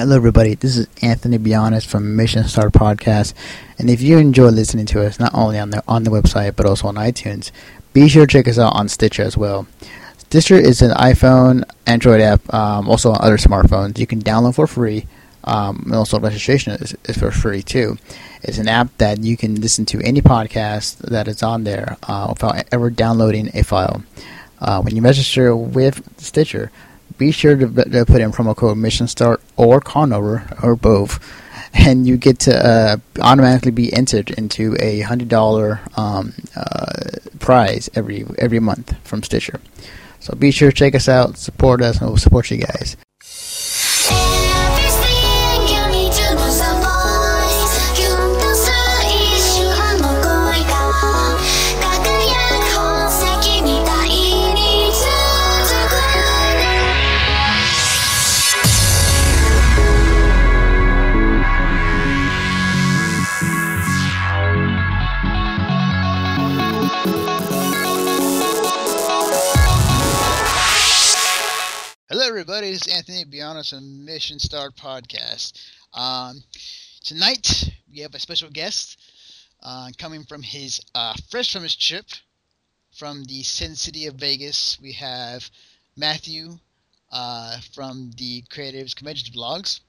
Hello, everybody. This is Anthony Bionis from Mission Start Podcast, and if you enjoy listening to us not only on the on the website but also on iTunes, be sure to check us out on Stitcher as well. Stitcher is an iPhone, Android app, um, also on other smartphones. You can download for free. Um, and also, registration is, is, for free too. It's an app that you can listen to any podcast that is on there uh, without ever downloading a file. Uh, when you register with Stitcher, be sure to, to, put in promo code Mission Start or Conover or both, and you get to uh, automatically be entered into a hundred dollar um, uh, prize every every month from Stitcher. So be sure to check us out, support us, and we'll support you guys. Everybody. This is Anthony Bionis on Mission Start Podcast. Um, tonight we have a special guest uh, coming from his uh, fresh from his trip from the Sin City of Vegas. We have Matthew uh, from the Creatives Conventions blogs.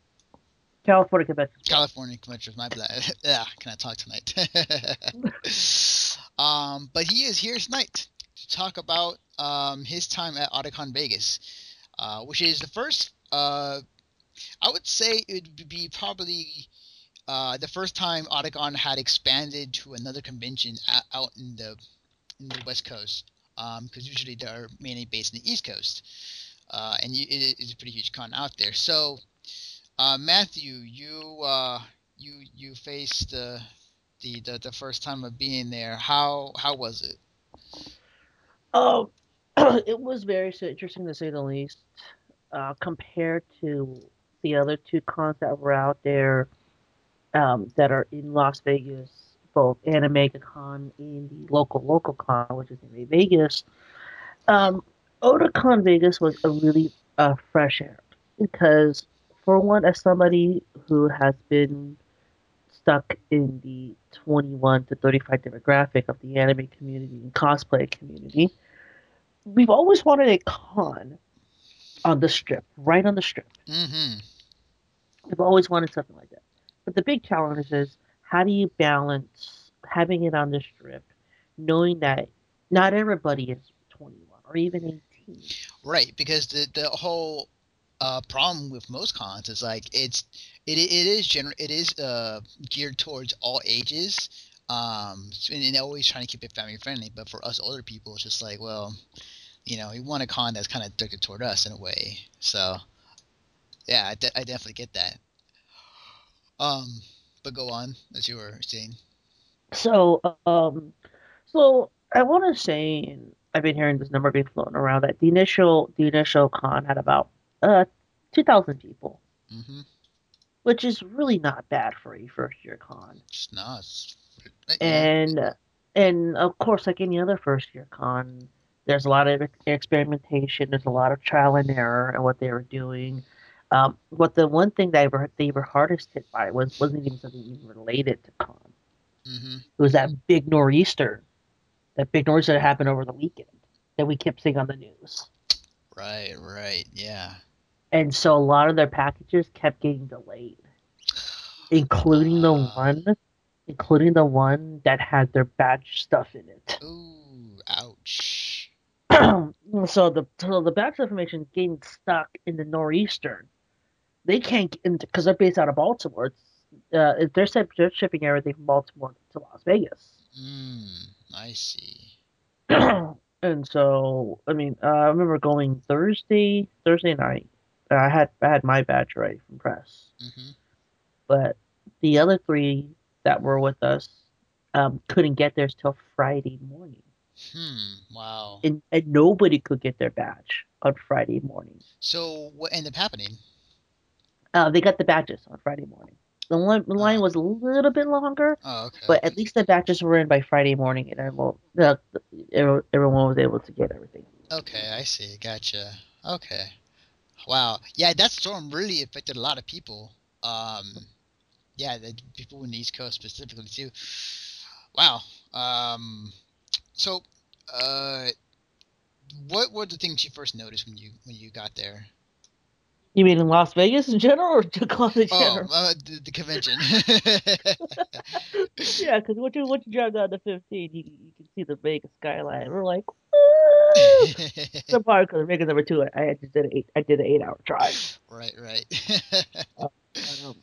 California Conventions. California Conventions. My bad. yeah, can I talk tonight? um, but he is here tonight to talk about um, his time at Otakon Vegas. Uh, which is the first. Uh, I would say it would be probably uh, the first time Otakon had expanded to another convention out in the in the West Coast, because um, usually they're mainly based in the East Coast, uh, and you, it is a pretty huge con out there. So, uh, Matthew, you uh, you you faced the, the the the first time of being there. How how was it? Oh, it was very interesting to say the least. Uh, compared to the other two cons that were out there um, that are in Las Vegas, both Animega Con and the local local con, which is in Vegas. Um, Otakon Vegas was a really uh, fresh air because, for one, as somebody who has been stuck in the 21 to 35 demographic of the anime community and cosplay community, we've always wanted a con on the strip, right on the strip. Mm-hmm. We've always wanted something like that. But the big challenge is how do you balance having it on the strip, knowing that not everybody is 21 or even 18. Right, because the the whole uh, problem with most cons is like it's it it is gener- it is uh, geared towards all ages. Um, and, and always trying to keep it family friendly. But for us older people, it's just like, well, you know, we want a con that's kind of directed toward us in a way. So, yeah, I, de- I definitely get that. Um, but go on as you were saying. So, um, so I want to say, and I've been hearing this number being floating around that the initial the initial con had about uh two thousand people, mm-hmm. which is really not bad for a first year con. It's not. And and of course, like any other first year con, there's a lot of experimentation. There's a lot of trial and error and what they were doing. Um, what the one thing they were they were hardest hit by was wasn't even something even related to con. Mm-hmm. It was that big nor'easter, that big nor'easter that happened over the weekend that we kept seeing on the news. Right, right, yeah. And so a lot of their packages kept getting delayed, including the one, including the one that had their badge stuff in it. Ooh, ouch. so the so the batch information getting stuck in the northeastern. They can't get into because they're based out of Baltimore. It's, uh, they're, they're shipping everything from Baltimore to Las Vegas. Mm, I see. and so, I mean, uh, I remember going Thursday Thursday night. I had I had my badge ready from press, mm-hmm. but the other three that were with us um, couldn't get theirs till Friday morning. Hmm. Wow. And, and nobody could get their badge on Friday morning. So what ended up happening? Uh, they got the badges on Friday morning. The line, the line oh. was a little bit longer, oh, okay, but at least the badges were in by Friday morning, and everyone, the, everyone was able to get everything. Okay, I see. Gotcha. Okay. Wow. Yeah, that storm really affected a lot of people. Um, yeah, the people in the East Coast specifically too. Wow. Um, so, uh, what were the things you first noticed when you when you got there? You mean in Las Vegas in general, or Jakarta in Oh, general? uh, the, the convention. yeah, because once you once you drive down to 15, you, you can see the Vegas skyline. We're like, Woo! the part because Vegas number two, I, I just did an eight, I did an eight hour drive. right, right. Um,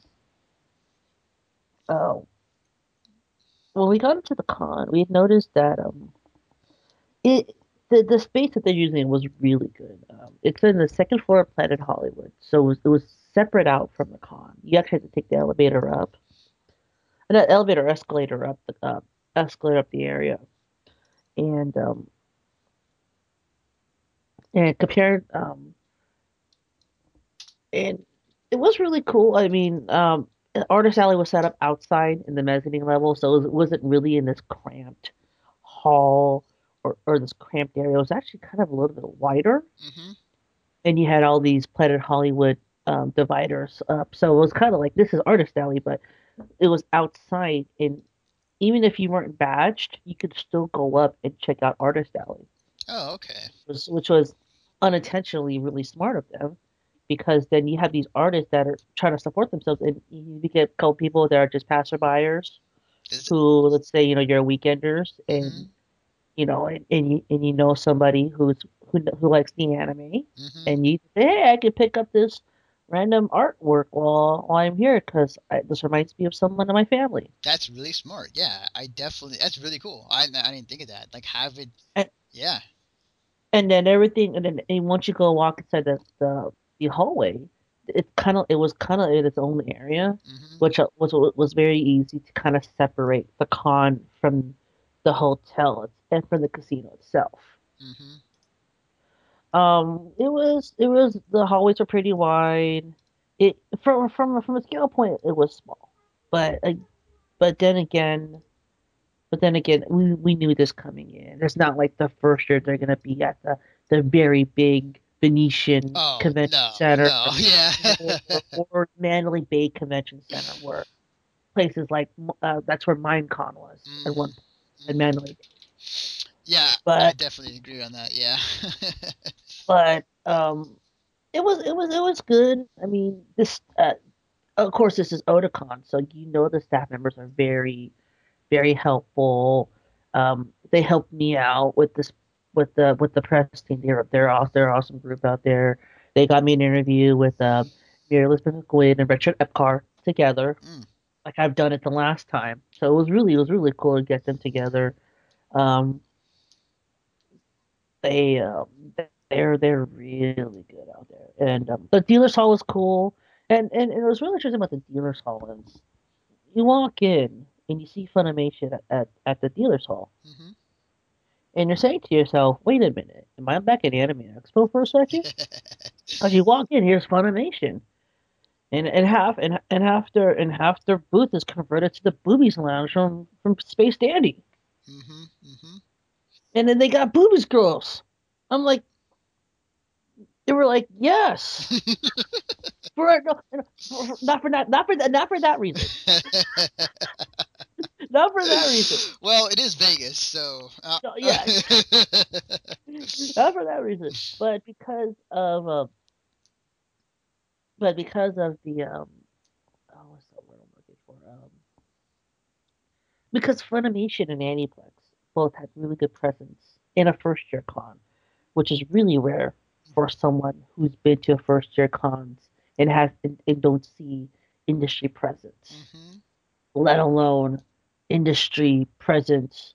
oh, when we got into the con, we had noticed that um, it the the space that they're using was really good. Um, it's in the second floor of Planet Hollywood, so it was, it was separate out from the con. You actually had to take the elevator up, an elevator escalator up the uh, escalator up the area, and um, and compared um, and it was really cool. I mean, um, Artist Alley was set up outside in the mezzanine level, so it wasn't really in this cramped hall or, or this cramped area. It was actually kind of a little bit wider, hmm and you had all these Planet Hollywood um, dividers up. So it was kind of like this is Artist Alley, but it was outside. And even if you weren't badged, you could still go up and check out Artist Alley, Oh, okay. which, which was unintentionally really smart of them. Because then you have these artists that are trying to support themselves, and you get a couple people that are just passerbyers who, let's say, you know, you're weekenders, and Mhm. you know, and, and you and you know somebody who's who who likes the anime, Mhm. and you say, hey, I could pick up this random artwork while, while I'm here because this reminds me of someone in my family. That's really smart. Yeah, I definitely. That's really cool. I I didn't think of that. Like have it. And- Yeah. And then everything, and then and once you go walk inside the the, the hallway, it kind of it was kind of in its own area, hmm which uh, was was very easy to kind of separate the con from the hotel and from the casino itself. hmm Um, it was it was the hallways were pretty wide. It from from from a scale point, it was small, but uh, but then again, but then again, we we knew this coming in. It's not like the first year they're gonna be at the the very big Venetian Oh Convention no, Center no, yeah. or, Mandalay Bay Convention Center, where places like uh, that's where MineCon was at one point in Mandalay. Bay. yeah, I definitely agree on that. Yeah. but um, it was it was it was good. I mean, this uh, of course this is Otakon, so you know the staff members are very very helpful. Um, they helped me out with this with the with the press team. They're they're awesome. They're an awesome group out there. They got me an interview with Mary Elizabeth McQuaid and Richard Epcar together, Mm. like I've done it the last time. So it was really it was really cool to get them together. Um, they um, they're they're really good out there, and um, the dealers hall was cool. And, and and it was really interesting about the dealers hall is you walk in and you see Funimation at, at, at the dealers hall, hmm and you're saying to yourself, "Wait a minute, am I back at Anime Expo for a second? As you walk in, here's Funimation, and and half and and half their and half their booth is converted to the Boobies Lounge from from Space Dandy, hmm hmm and then they got Boobies Girls. I'm like, they were like, yes, for, no, no, for not for that not for that not for that reason, not for that reason. well, it is Vegas, so. Uh, No, yeah. not for that reason, but because of um, but because of the um, oh, what's the word I'm looking for? Um, because Funimation and Aniplex both had really good presence in a first year con, which is really rare for someone who's been to a first year cons and has and, and don't see industry presence hmm let alone industry presence,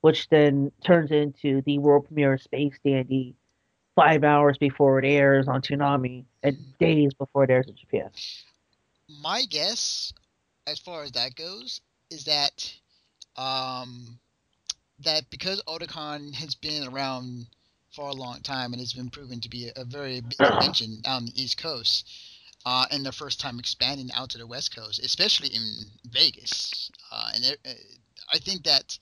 which then turns into the world premiere of Space Dandy five hours before it airs on Toonami and days before it airs in Japan. My guess, as far as that goes, is that um, that because Otakon has been around for a long time and has been proven to be a, a very big convention on the East Coast, uh, and their first time expanding out to the West Coast, especially in Vegas, uh, and it, I think that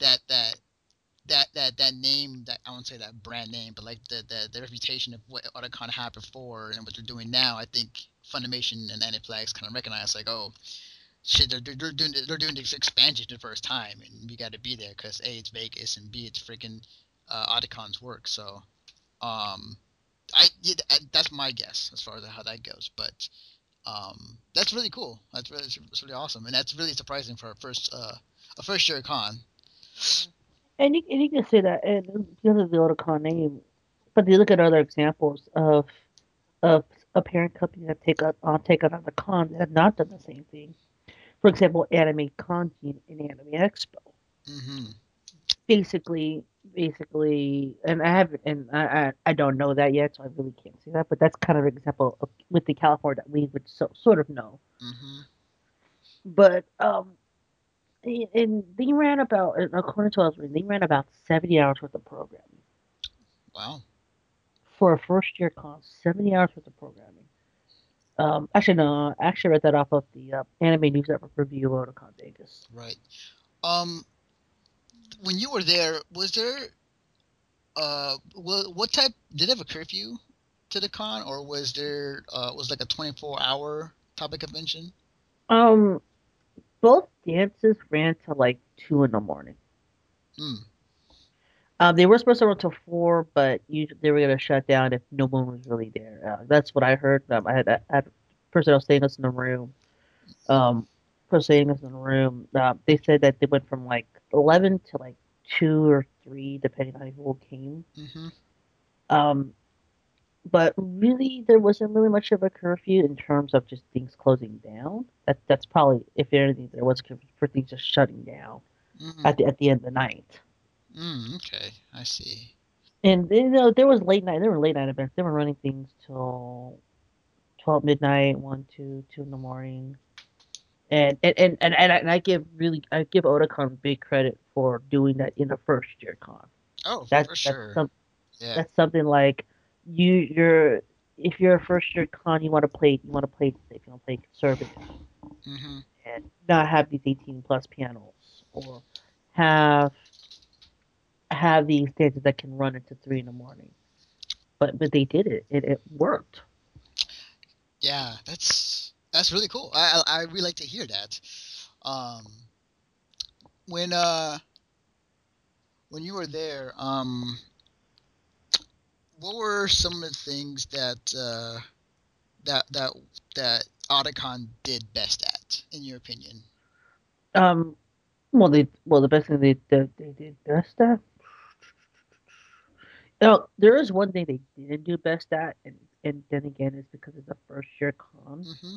that that that that that name that I won't say that brand name, but like the the, the reputation of what Otakon had before and what they're doing now, I think Funimation and Aniplex kind of recognize like, oh, shit, they're, they're doing they're doing this expansion the first time, and we got to be there because a it's Vegas and b it's freaking uh, work. So, um, I, yeah, that's my guess as far as how that goes, but um, that's really cool. That's really it's really awesome, and that's really surprising for a first uh, a first year con. And you, and you can say that, and because of the Otakon name, but you look at other examples of of a parent company that take on uh, take on other cons that have not done the same thing. For example, Anime Conji and Anime Expo. Mm-hmm. Basically, basically, and I haven't, and I, I, I don't know that yet, so I really can't say that. But that's kind of an example of, with the California that we would so, sort of know. Mm-hmm. But um, and they ran about, according to us, they ran about seventy hours worth of programming. Wow. For a first year con, seventy hours worth of programming. Um, actually, no, I actually read that off of the uh, Anime News Network review of Otakon Vegas. Right. Um, when you were there, was there uh what, what type did it have a curfew to the con or was there uh was like a 24 hour type of convention? Um both dances ran to like two in the morning. Hmm. um they were supposed to run till four but you, they were going to shut down if no one was really there. Uh, that's what i heard. Um, i had, I had personnel staying us in the room um person staying us in the room uh, they said that they went from like 11 to like two or three, depending on who came. Mm-hmm. Um, but really, there wasn't really much of a curfew in terms of just things closing down. That that's probably, if anything, there was curfew for things just shutting down mm-hmm. at the at the end of the night. Mm, okay, I see. And you know, there was late night. There were late night events. They were running things till twelve midnight, one, two, two in the morning. And and, and, and, and I give really I give Otakon big credit for doing that in the first year con. Oh, that's, for sure. some, yeah. That's something like you you're if you're a first year con, you want to play you want to play safe, you want to play conservative, mm-hmm. and not have these 18 plus panels or have have these dances that can run into three in the morning. But but they did it. It it worked. Yeah, that's that's really cool. I I really like to hear that. Um, when uh when you were there, um, what were some of the things that uh, that that that Otakon did best at, in your opinion? Um, well, they well the best thing they they, they did best at. Now, there is one thing they didn't do best at, and and then again, it's because it's a first year con. Mm-hmm.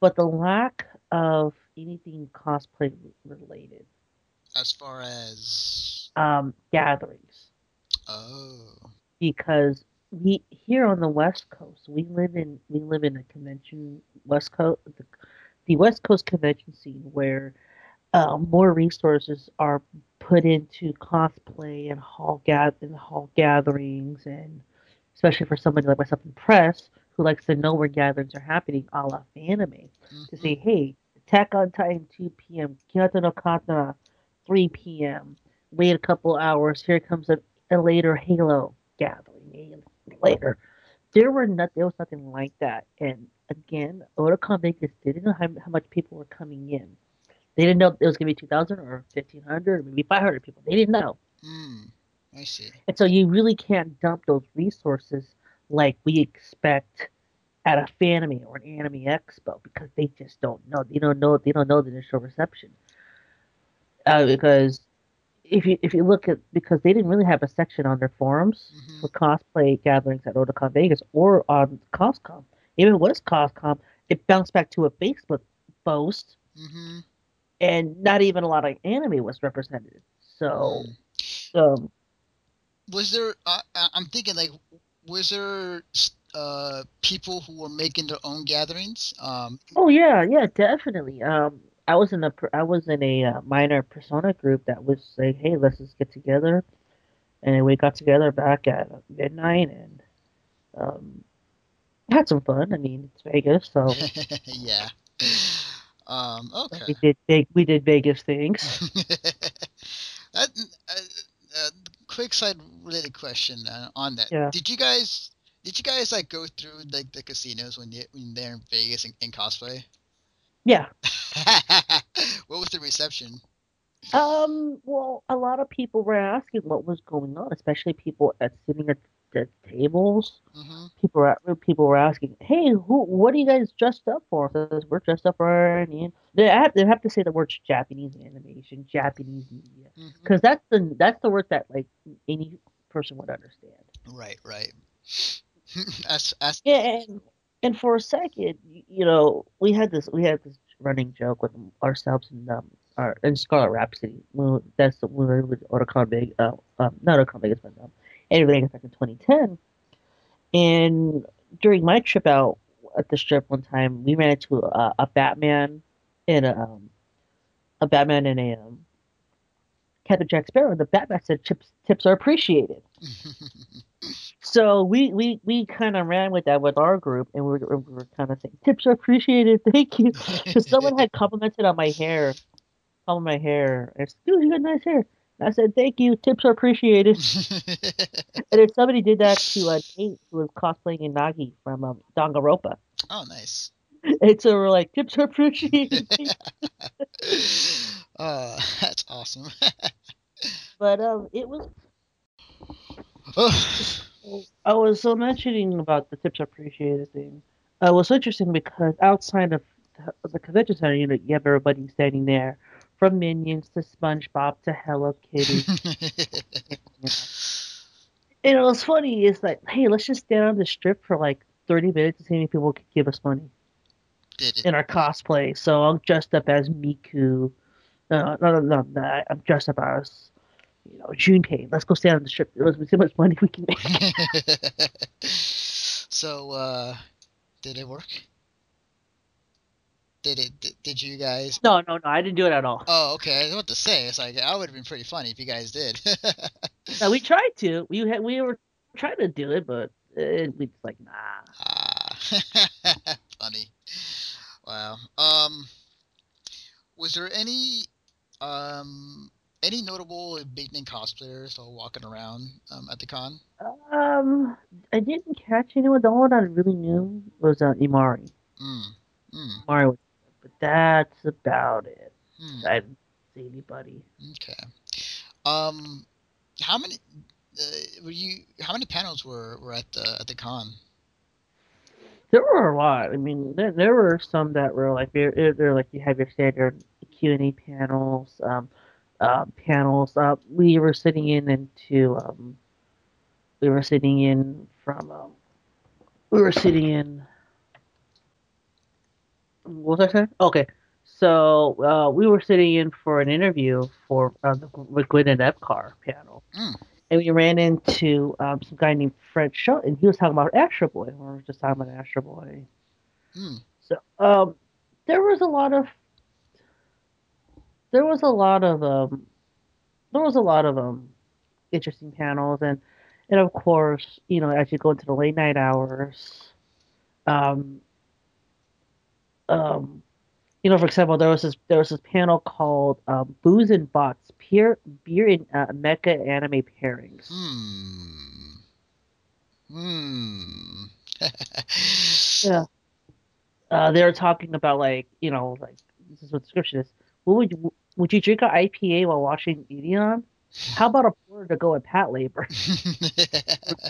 But the lack of anything cosplay related as far as um, gatherings. Oh. Because we here on the West Coast, we live in we live in a convention West Coast the, the West Coast convention scene where uh, more resources are put into cosplay and hall gather and hall gatherings and especially for somebody like myself in press who likes to know where gatherings are happening a la anime mm-hmm. to say hey Attack on Titan 2 p.m. Kyoukai no Kanata 3 p.m. Wait a couple hours. Here comes a, a later Halo gathering. Later, there were not there was nothing like that. And again, Otakon Vegas didn't know how, how much people were coming in. They didn't know it was going to be 2,000 or 1,500 or maybe 500 people. They didn't know. Mm, I see. And so you really can't dump those resources like we expect at a Fanime or an Anime Expo because they just don't know. They don't know. They don't know the initial reception uh, because if you if you look at because they didn't really have a section on their forums mm-hmm. for cosplay gatherings at Otakon Vegas or on Coscom. Even was Coscom, it bounced back to a Facebook post, mm-hmm. and not even a lot of anime was represented. So, mm. um, was there? Uh, I'm thinking like, was there uh, people who were making their own gatherings? Um, oh yeah, yeah, definitely. Um, I was in a I was in a uh, minor persona group that was like, "Hey, let's just get together," and we got together back at midnight and um, had some fun. I mean, it's Vegas, so yeah. Um, okay. We did big, we did Vegas things. that, quick side related question uh, on that. Yeah. Did you guys did you guys like go through like the casinos when you when they're in Vegas in, in cosplay? Yeah. what was the reception? Um. Well, a lot of people were asking what was going on, especially people at sitting at the tables. hmm People were people were asking, "Hey, who? What are you guys dressed up for?" Says we're dressed up for an They have, they have to say the words Japanese animation, Japanese media, because that's the that's the word that like any person would understand. Right, right. as as Yeah, and and for a second, you know, we had this we had this running joke with ourselves and um our in Scarlet Rhapsody. Well, that's the when we were with Otakon Vegas, uh, um, not Otakon Vegas, but um, Vegas back in 2010. And during my trip out at the strip one time, we ran into a, a Batman and a um, a Batman and a um, Captain Jack Sparrow. And the Batman said tips tips are appreciated. So we we we kind of ran with that with our group, and we were, we were kind of saying tips are appreciated, thank you, because someone had complimented on my hair, on my hair, and said, dude, you got nice hair. I said thank you, tips are appreciated. And then somebody did that to uh, Nate, who was cosplaying Naegi from um, Danganronpa, oh, nice. and so we're like tips are appreciated. uh, that's awesome. but um, it was oh, I was so mentioning about the tips are appreciated thing. Uh, it was interesting because outside of the- the convention center, you know, you have everybody standing there, from Minions to SpongeBob to Hello Kitty. you know. And it was funny. It's like, hey, let's just stand on the strip for like thirty minutes and see how many people could give us money in our cosplay. So I'm dressed up as Miku. No, no, no, no, no. I'm dressed up as, you know, Junpei. Let's go stand on the strip. Let's see how much money we can make. so, uh, did it work? Did it? Did, did you guys? No, no, no. I didn't do it at all. Oh, okay. I was about to say, it's like I would have been pretty funny if you guys did. No, we tried to. We had, we were trying to do it, but it, we just like nah. ah, funny. Wow. Um, was there any um any notable big name cosplayers all walking around um, at the con? Um, I didn't catch anyone. The only one I really knew was uh, Imari. Mm. Mm. Imari, was, but that's about it. Mm. I didn't see anybody. Okay. Um, how many uh, were you? How many panels were, were at the at the con? There were a lot. I mean, there, there were some that were like they're, they're like you have your standard Q and A panels, um, uh, panels. Uh, we were sitting in into um, we were sitting in from um, we were sitting in. What was I saying? Okay, so uh, we were sitting in for an interview for uh, the Gwyneth Epcar panel, Mm. and we ran into um, some guy named Fred Schodt, and he was talking about Astro Boy. We were just talking about Astro Boy. Hmm. So um, there was a lot of there was a lot of um, there was a lot of um, interesting panels, and and of course, you know, as you go into the late night hours, um, um, you know, for example, there was this there was this panel called um, "Booze and Bots: Beer, Beer and uh, Mecha Anime Pairings." Hmm. Hmm. Yeah. Uh, they were talking about like you know like this is what the description is. What would you, would you drink an IPA while watching Ideon? How about a porter to go with Patlabor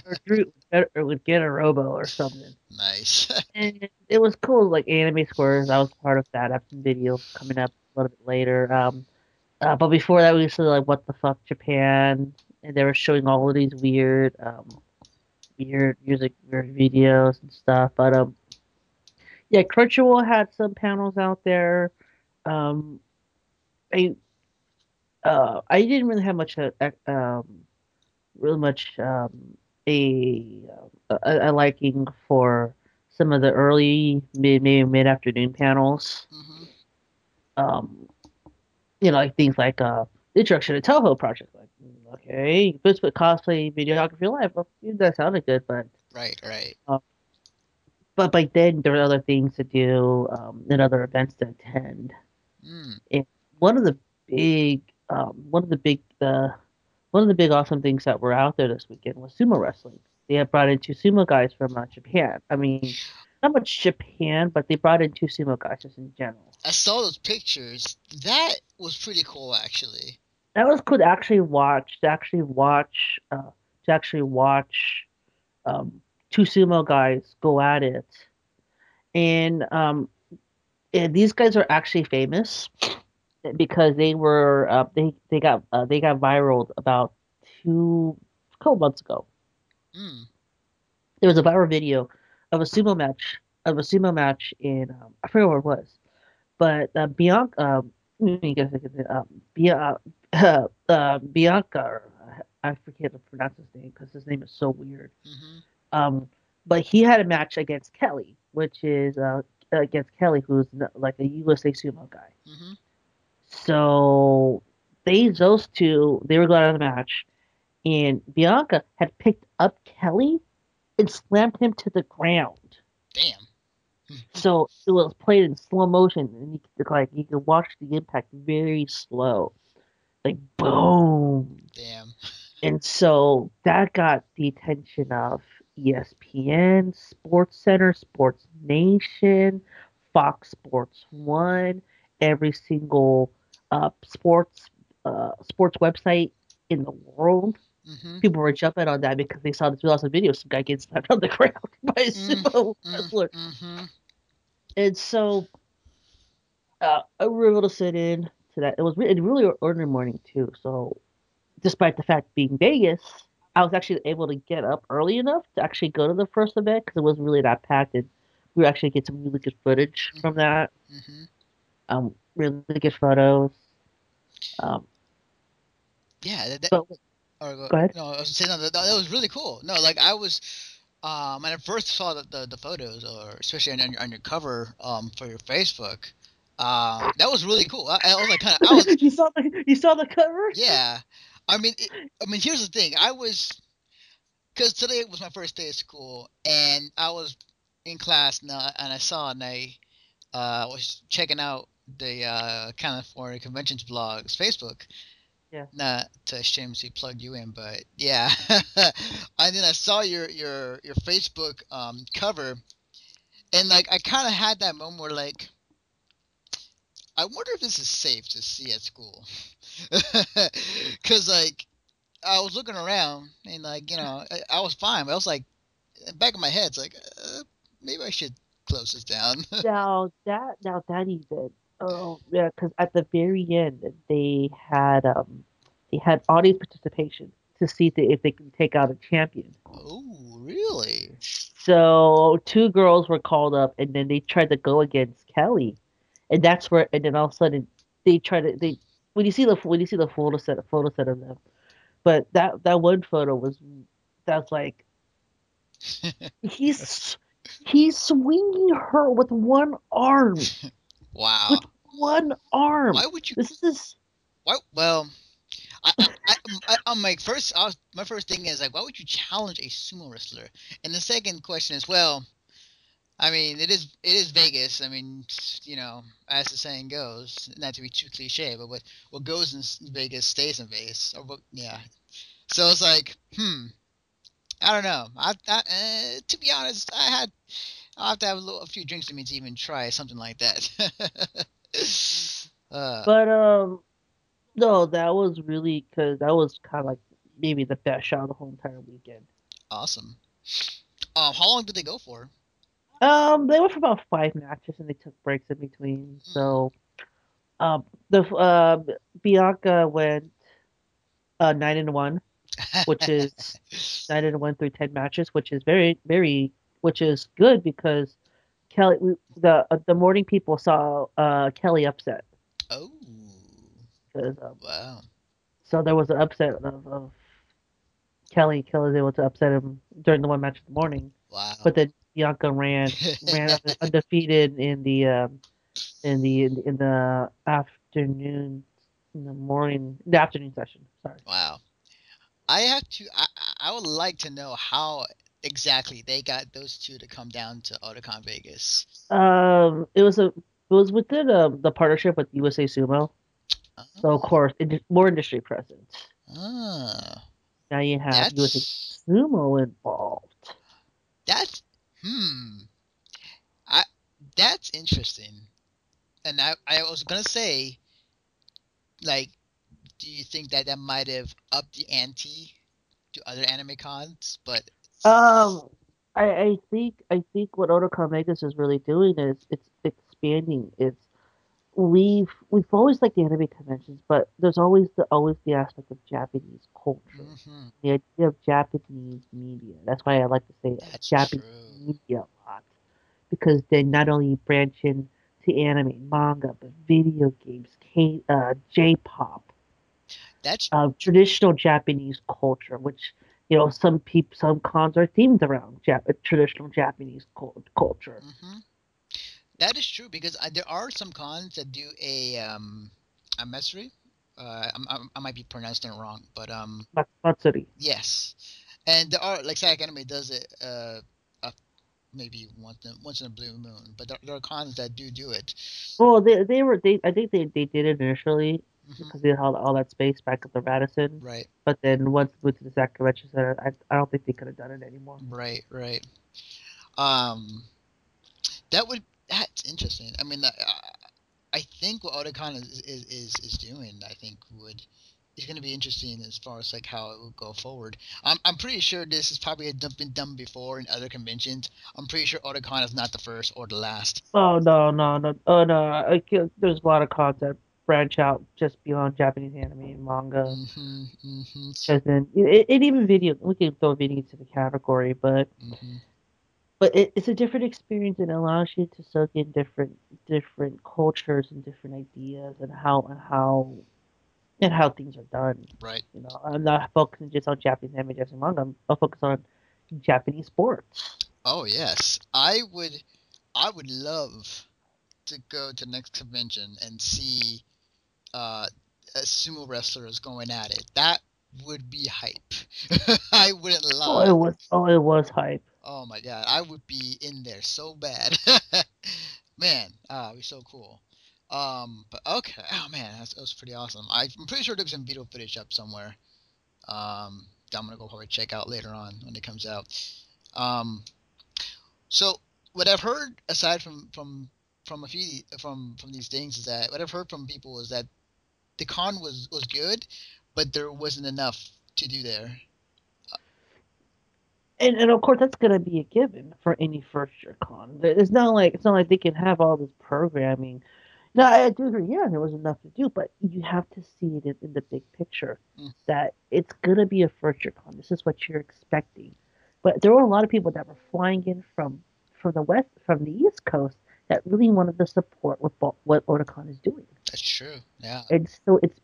or, Drew, or would get a Robo or something? nice. And it was cool, like Anime Squares. I was part of that. I have some videos coming up a little bit later. Um, uh, but before that, we used to like What the Fuck Japan, and they were showing all of these weird, um, weird music, weird videos and stuff. But um, yeah, Crunchyroll had some panels out there. Um, I uh, I didn't really have much uh, um, really much um, a, a a liking for some of the early mid maybe mid afternoon panels. hmm Um, you know, like things like uh, the introduction to Touhou project. Like, okay, let's put cosplay videography live. Well, that sounded good, but Right. Right. but by then there were other things to do um, and other events to attend. Mm. One of the big um, one of the big uh, one of the big awesome things that were out there this weekend was sumo wrestling. They had brought in two sumo guys from uh, Japan. I mean, not much Japan, but they brought in two sumo guys just in general. I saw those pictures. That was pretty cool, actually. That was cool to actually watch. To actually watch. Uh, to actually watch um, two sumo guys go at it, and um, and these guys are actually famous because they were uh, they they got uh, they got viral about two couple months ago. Mm. There was a viral video of a sumo match of a sumo match in um, I forget where it was, but uh, Bianca um, you guys um, Bia, uh, uh, Bianca I forget to pronounce his name because his name is so weird. hmm Um, but he had a match against Kelly, which is uh, against Kelly, who's like a USA sumo guy. hmm So they those two they were going on the match, and Bianca had picked up Kelly and slammed him to the ground. Damn. So it was played in slow motion, and you could, like you could watch the impact very slow, like boom. Damn. And so that got the attention of ESPN, Sports Center, Sports Nation, Fox Sports One, every single uh, sports uh, sports website in the world. hmm People were jumping on that because they saw this awesome video, some guy getting slapped on the ground by a Mm, sumo wrestler. hmm And so uh, I were able to sit in to that. It was re- it really early morning too. So despite the fact being Vegas, I was actually able to get up early enough to actually go to the first event because it wasn't really that packed. And we were actually get some really good footage from that. hmm Um, really good photos. Um, Yeah. That, that, but or go, Go ahead. No, I was saying no, that, that was really cool. No, like I was, um, when I first saw the, the, the photos, or especially on, your, on your cover, um, for your Facebook, um, that was really cool. I, I was like, kind of, I was, you saw the you saw the cover? yeah. I mean, it, I mean, here's the thing. I was, because today was my first day of school, and I was in class now, and I saw, and I uh, was checking out the uh, California Conventions blogs Facebook. Yeah. Not to shamelessly plug you in, but yeah. and then I saw your your your Facebook um, cover, and like I kind of had that moment where like, I wonder if this is safe to see at school, because like I was looking around and like you know I, I was fine, but I was like, back of my head, it's like uh, maybe I should close this down. now that now that event oh yeah because at the very end they had um they had audience participation to see if they can take out a champion. Oh, really? so two girls were called up and then they tried to go against kelly. And that's where and then all of a sudden they tried to they when you see the when you see the photo set photo set of them but that that one photo was that's like he's he's swinging her with one arm Wow. with one arm. Why would you? This is Why? Well, I, I, I, I, I'm like first. I was, my first thing is like, why would you challenge a sumo wrestler? And the second question is, well, I mean, it is it is Vegas. I mean, you know, as the saying goes, not to be too cliche, but what what goes in Vegas stays in Vegas. Or what, yeah. So it's like, hmm, I don't know. I, I uh, to be honest, I had I'll have to have a, little, a few drinks with me to even try something like that. uh, but um no, that was really because that was kind of like maybe the best shot of the whole entire weekend. awesome. Um, how long did they go for? Um, they went for about five matches and they took breaks in between. So, um, the uh, Bianca went uh nine and one, which is nine and one through ten matches, which is very very which is good because Kelly the uh, the morning people saw uh Kelly upset. Oh. um, wow. So there was an upset of, of Kelly. Kelly was able to upset him during the one match in the morning, Wow. but then Bianca ran ran undefeated in the um, in the in, in the afternoon in the morning the afternoon session. Sorry. wow. I have to. I I would like to know how exactly they got those two to come down to Otakon Vegas. Um, it was a it was within um, the partnership with USA Sumo, so of Oh, course ind- more industry presence. Ah, Now you have USA Sumo involved. that's hmm. I that's interesting. And I I was gonna say, like, do you think that that might have upped the ante to other anime cons? But Um, I, I think I think what Otakon Vegas is really doing is it's expanding. It's we've we've always liked the anime conventions, but there's always the always the aspect of Japanese culture, Mhm, the idea of Japanese media. That's why I like to say that's Japanese true. media a lot, because they not only branch in to anime, manga, but video games, K, uh, J-pop, That's uh, traditional Japanese culture, which you know some people, some cons are themed around Jap- traditional Japanese cul- culture. hmm That is true because I, there are some cons that do a um a messery. Uh, I'm, I'm, I might be pronouncing it wrong, but um Mat- Matsuri. yes, and there are like SacAnime does it uh, uh maybe once in, once in a blue moon, but there, there are cons that do do it. Well, they they were they I think they, they did it initially hmm because they held all that space back at the Radisson, Right, but then once we moved to the Zach Convention Center, I I don't think they could have done it anymore. right, right. Um, that would that's interesting. I mean, I, I think what Otakon is, is is is doing, I think would is going to be interesting as far as like how it will go forward. I'm I'm pretty sure this has probably been done before in other conventions. I'm pretty sure Otakon is not the first or the last. Oh no no no oh no! I, there's a lot of cons that branch out just beyond Japanese anime and manga. hmm hmm Because then it, it even video we can throw video into the category, but hmm but it, it's a different experience and allows you to soak in different different cultures and different ideas and how and how and how things are done. Right. You know, I'm not focusing just on Japanese anime, Japanese manga. I'm, I'll focus on Japanese sports. Oh yes, I would. I would love to go to next convention and see uh, a sumo wrestler is going at it. That would be hype. I wouldn't lie. Oh, it was oh, it was hype. Oh my god, I would be in there so bad. man, ah, it'd be so cool. Um, but okay. Oh man, that's, that was pretty awesome. I, I'm pretty sure there's some video footage up somewhere. Um, that I'm gonna go probably check out later on when it comes out. Um, so what I've heard aside from from from a few from from these things is that what I've heard from people is that the con was was good, but there wasn't enough to do there. And and of course that's gonna be a given for any first year con. It's not like it's not like they can have all this programming. No, I do agree. Yeah, there was enough to do, but you have to see it in, in the big picture. Mm. That it's gonna be a first year con. This is what you're expecting. But there were a lot of people that were flying in from from the west, from the east coast, that really wanted to support what what Otakon is doing. That's true. Yeah. And so it's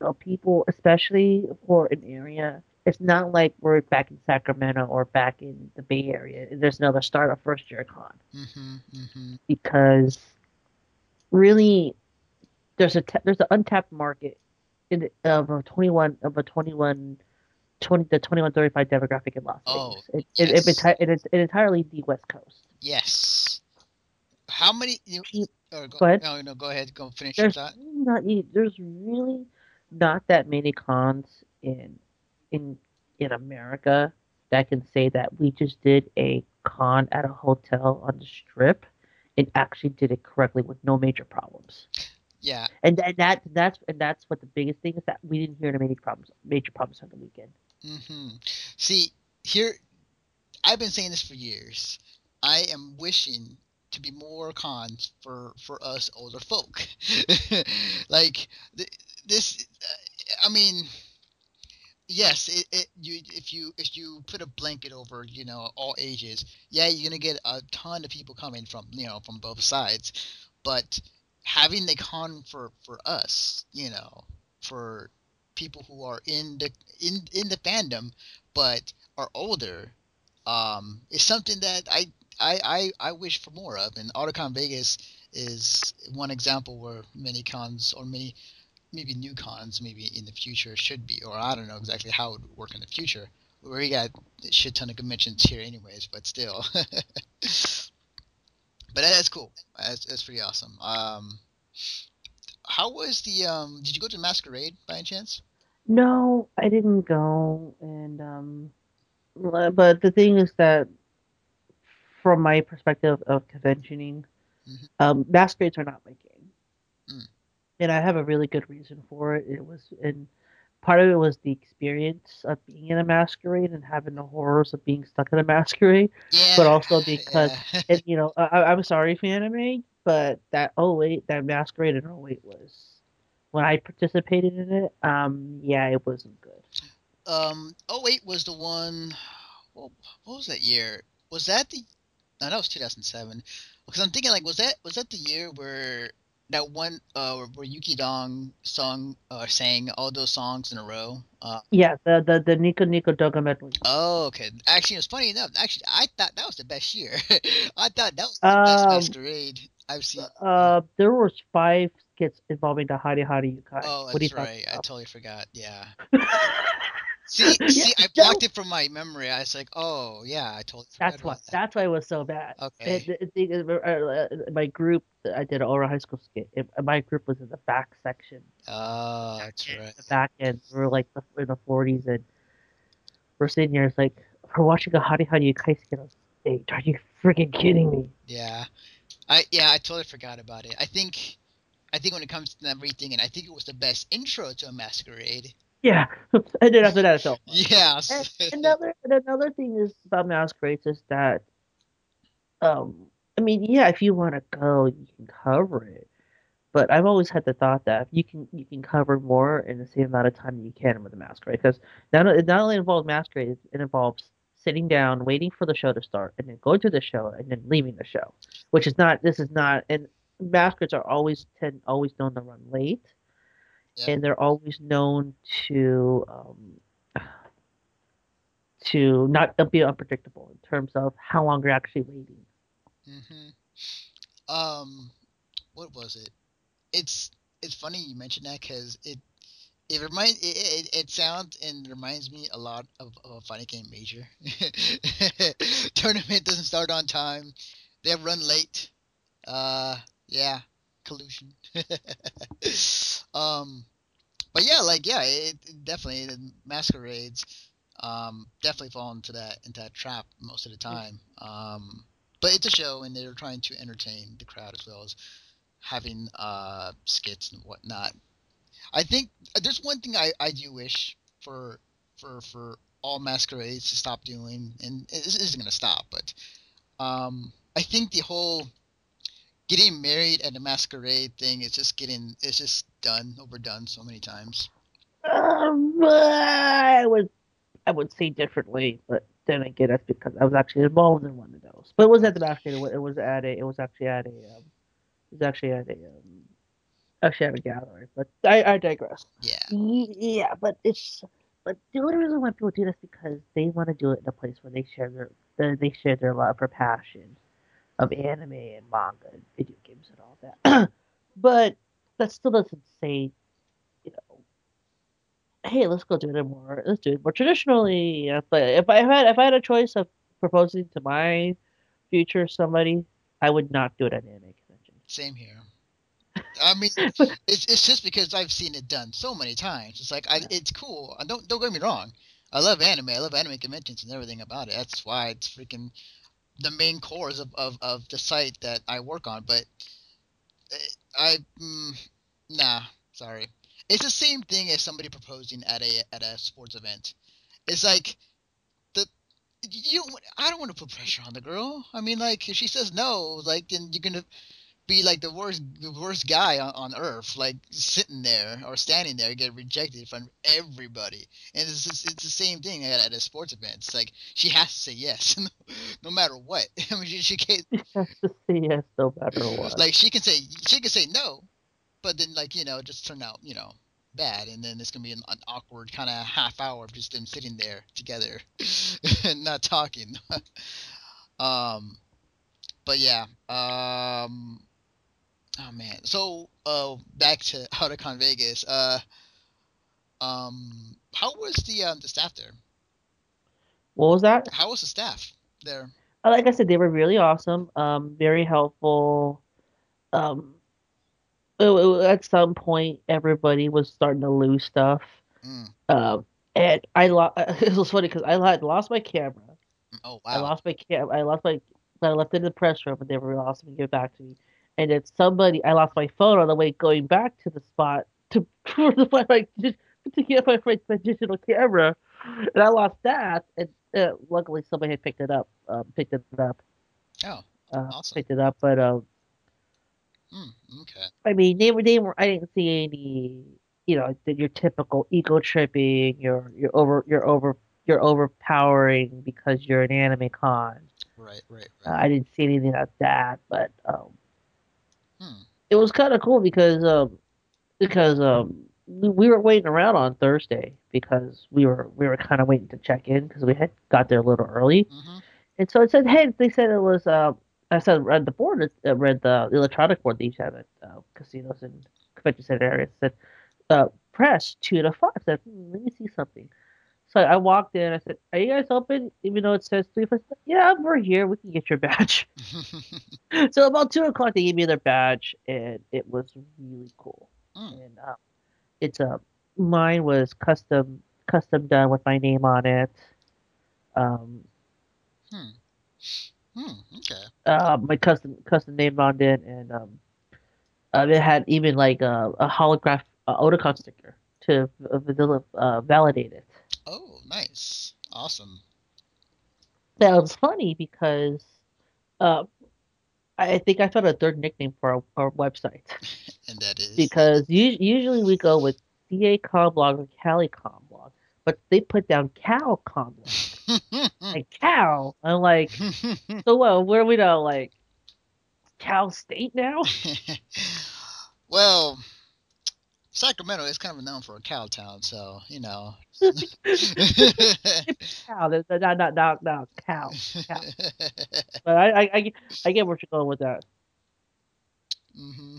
you know, people, especially for an area. It's not like we're back in Sacramento or back in the Bay Area. There's another startup first year con Mm-hmm. Mm-hmm. because really there's a there's an untapped market in the, of a 21 of a 21 20 the 21 35 demographic in Las Oh, Vegas. It, it, it, yes. it, it entirely the West Coast. Yes. How many? You, or go, Go ahead. No, no. Go ahead. Go finish your There's thought. really not there's really not that many cons in in in America that can say that we just did a con at a hotel on the strip and actually did it correctly with no major problems. Yeah. And, and that that's and that's what the biggest thing is that we didn't hear any major problems major problems on the weekend. Mm-hmm. See, here, I've been saying this for years. I am wishing to be more cons for for us older folk. like th- this, uh, I mean, yes, it, it you if you if you put a blanket over you know all ages, yeah, you're gonna get a ton of people coming from you know from both sides, but having the con for for us, you know, for people who are in the in in the fandom but are older um is something that I I I, I wish for more of and Otakon Vegas is one example where many cons or many maybe new cons maybe in the future should be or I don't know exactly how it would work in the future where we got a shit ton of conventions here anyways but still. But that's cool. That's, that's pretty awesome. Um how was the um did you go to masquerade by any chance? No, I didn't go, and um, but the thing is that from my perspective of conventioning, Mhm. um, masquerades are not my game, Mm. and I have a really good reason for it. It was, and part of it was the experience of being in a masquerade and having the horrors of being stuck in a masquerade, Yeah. but also because yeah. and you know, I, I'm sorry for anime, but that oh wait, that masquerade in 08 was when I participated in it. Um, yeah, it wasn't good. um, 08 was the one. What, what was that year? Was that the? No, that was 2007. Because I'm thinking like, was that was that the year where that one uh where, Yuki Dong sung uh sang all those songs in a row? Uh, Yeah, the the the Nico Nico Douga medley. oh, okay. Actually, it was funny enough. Actually, I thought that was the best year. I thought that was the best Um, masquerade I've seen. Uh, there was five skits involving the Hare Hare Yukai. Oh, what do you that's right. I totally forgot. Yeah. See, see, I blocked it from my memory. I was like, oh yeah, I totally forgot That's why. that. That's why it was so bad. Okay. And the thing is, uh, uh, my group, I did an Ouran High School skit. it- My group was in the back section, Oh, that's right. the back end. We were like the- in the forties, and we're sitting here. It's like we're watching a Hare Hare Yukai skit on stage. Are you freaking kidding me? Yeah, I yeah, I totally forgot about it. I think, I think when it comes to everything, and I think it was the best intro to a masquerade. Yeah, and then after that, it's all. Yeah. And another and another thing is about masquerades is that, um, I mean, yeah, if you want to go, you can cover it. But I've always had the thought that you can you can cover more in the same amount of time that you can with a masquerade because not it not only involves masquerade, it involves sitting down, waiting for the show to start, and then going to the show and then leaving the show, which is not this is not and masquerades are always tend always known to run late Yeah. and they're always known to um, to not be unpredictable in terms of how long you're actually waiting. hmm Um, what was it? It's it's funny you mentioned that because it it reminds it, it, it sounds and reminds me a lot of, of a fighting game major. Tournament doesn't start on time. They run late. Uh, yeah, collusion. um, but yeah, like yeah, it, it definitely the masquerades um definitely fall into that into that trap most of the time. Um, but it's a show and they're trying to entertain the crowd as well as having uh skits and whatnot. I think uh, there's one thing I, I do wish for for for all masquerades to stop doing, and this isn't gonna stop, but um I think the whole getting married at a masquerade thing is just getting it's just done overdone so many times. Um, I would I would say differently, but then again, that's because I was actually involved in one of those. But it was at the masquerade. It was at a. It was actually at a. Um, it was actually at a. Um, actually at a gallery. But I, I digress. Yeah. Yeah, but it's but the only reason why people do this because they want to do it in a place where they share their they they share their love for passion of anime and manga and video games and all that. but that still doesn't say, you know, hey, let's go do it more. Let's do it more traditionally. If I had if I had a choice of proposing to my future somebody, I would not do it at an anime convention. Same here. I mean, it's it's just because I've seen it done so many times. It's like I, Yeah. it's cool. I don't don't get me wrong. I love anime. I love anime conventions and everything about it. That's why it's freaking the main cores of, of, of the site that I work on. But eh, I, mm, nah, sorry. It's the same thing as somebody proposing at a at a sports event. It's like the you. I don't want to put pressure on the girl. I mean, like if she says no, like then you're gonna be like the worst the worst guy on, on earth like sitting there or standing there get rejected from everybody. And it's just, it's the same thing at, at a sports event. It's like she has to say yes no, no matter what. I mean she, she can't she Has to say yes no matter what. like she can say she can say no but then like you know it just turn out you know bad. And then it's gonna be an, an awkward kind of half hour of just them sitting there together and not talking. Um but yeah um oh man so uh back to Otakon Vegas uh um how was the um the staff there what was that? how was the staff there Uh, like I said, they were really awesome, um, very helpful. Um, it- it- at some point, everybody was starting to lose stuff. mm, Um, and I lost. It was funny because I had lost my camera. Oh wow! I lost my cam. I lost my. I left it in the press room, and they were awesome to give it back to me. And then somebody, I lost my phone on the way going back to the spot to for the my to get my, my, digital camera, and I lost that. And uh, luckily, somebody had picked it up. Um, picked it up. Oh, Uh, Awesome. Picked it up, but um, hmm, okay. I mean, they were they were. I didn't see any. You know, your typical ego tripping. You're you're over you're over you're overpowering because you're an anime con. Right, right, Uh, right. I didn't see anything like that, but um, Hmm. it was kind of cool because um, because um, we, we were waiting around on Thursday because we were we were kind of waiting to check in because we had got there a little early, hmm and so it said, hey, they said it was uh, I said read the board, uh, read the electronic board they each have at uh, casinos and convention center areas. It said uh, press two to five. I said, hmm, let me see something. So I walked in. I said, "Are you guys open?" Even though it says three. I said, yeah, we're here. We can get your badge. so about two o'clock, they gave me their badge, and it was really cool. Mm. And um, it's a mine was custom custom done with my name on it. Um, hmm. Hmm. Okay. uh, my custom custom name on it, and um, uh, it had even like a, a holograph uh, Otakon sticker to uh, uh, validate it. Oh, nice. Awesome. That was funny because uh, I think I found a third nickname for our, our website And that is. because u- usually we go with CA Conblog or Cali Conblog, but they put down Cal Conblog. Like Cal, I'm like, so well, where are we now? Like Cal State now? well, Sacramento is kind of known for a cow town, so you know. cow, not not not not Cal. Cal. But I, I I get- I get where you're going with that. hmm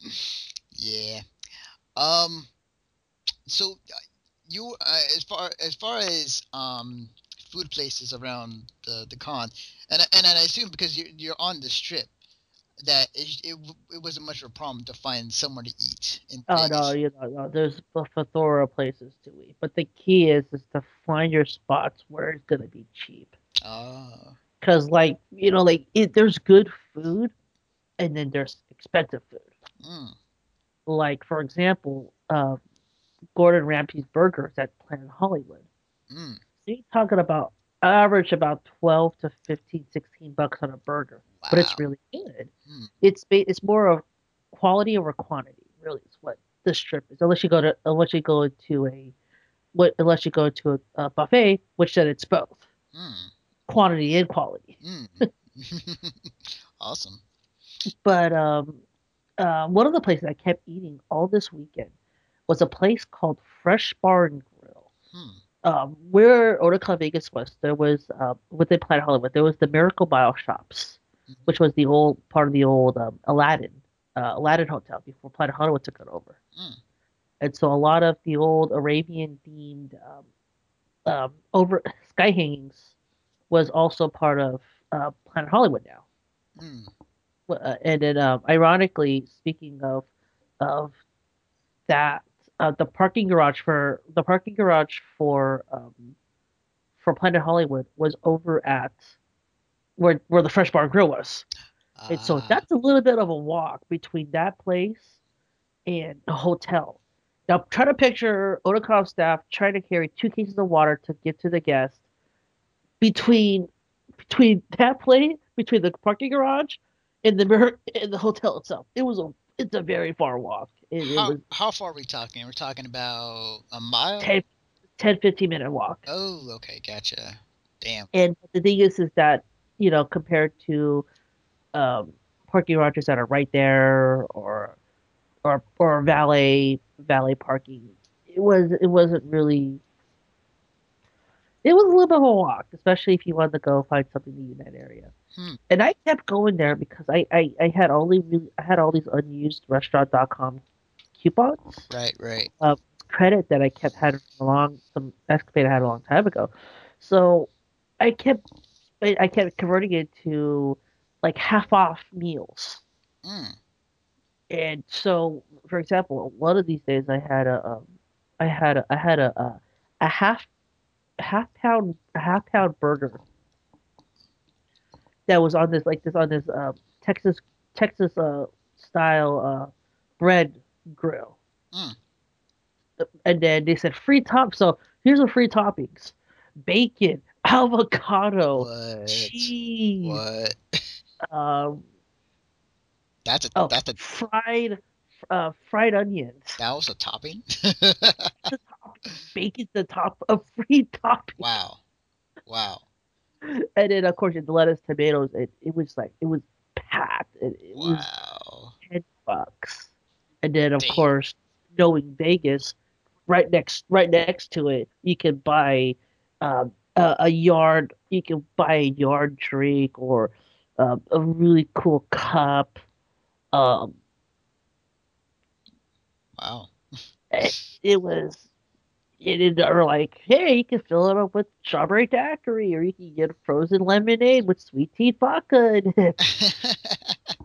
yeah. Um. So you, uh, as far as far as um food places around the the con, and I- and I assume because you're you're on the strip, that it it, it wasn't much of a problem to find somewhere to eat. In Oh no, you know, no, there's a plethora of places to eat, but the key is is to find your spots where it's gonna be cheap. Oh. Cause like you know, like it, there's good food, and then there's expensive food. Mm. Like for example, uh, Gordon Ramsay's burgers at Planet Hollywood. Mm. So you're talking about average about 12 to 15, 16 bucks on a burger, but it's really good. Hmm. It's it's more of quality over quantity. Really, is what the strip is. Unless you go to unless you go to a what unless you go to a, a buffet, which then it's both Mm. quantity and quality. Mm. awesome. But um, uh, one of the places I kept eating all this weekend was a place called Fresh Bar and Grill. Um, where Otakon Vegas was, there was uh, within Planet Hollywood, there was the Miracle Mile Shops, Mhm. which was the old part of the old um, Aladdin, uh, Aladdin Hotel before Planet Hollywood took it over. Mm. And so a lot of the old Arabian themed um, um, over sky hangings was also part of uh, Planet Hollywood now. Mm. Uh, and then, um, ironically, speaking of of that, uh, the parking garage for the parking garage for um, for Planet Hollywood was over at where where the Fresh Bar Grill was, and so Ah. that's a little bit of a walk between that place and a hotel. Now, try to picture Otakon staff trying to carry two cases of water to get to the guest between between that place, between the parking garage and the and the hotel itself. It was a it's a very far walk. It, it how, was how far are we talking? We're talking about a mile? 10, 10 15 minute walk. Oh, okay, gotcha. Damn. And the thing is, is that you know compared to um, parking garages that are right there, or or or valet valet parking, it was it wasn't really. It was a little bit of a walk, especially if you wanted to go find something to eat in that area. Hmm. And I kept going there because I, I, I had only really I had all these unused restaurant.com coupons Right, right. credit that I kept had a long some escapade I had a long time ago. So I kept I, I kept converting it to like half off meals. Mm. And so, for example, one of these days I had a um, I had a, I had a, a a half half pound half pound burger that was on this like this on this uh, Texas Texas uh, style uh, bread grill. Mm. And then they said free top. So here's the free toppings: bacon, avocado, What? cheese, What? um, That's a oh, that's a fried uh, fried onions. that was a topping. Bacon's the top of free topping. wow, wow, And then of course the lettuce, tomatoes. It, it was like it was packed. It, it was wow. ten bucks. And then of Damn. course, knowing Vegas, right next right next to it, you can buy um, a, a yard. You can buy a yard drink or um, a really cool cup. Um, Wow. it was it is or like hey you can fill it up with strawberry daiquiri or you can get a frozen lemonade with sweet tea vodka in it.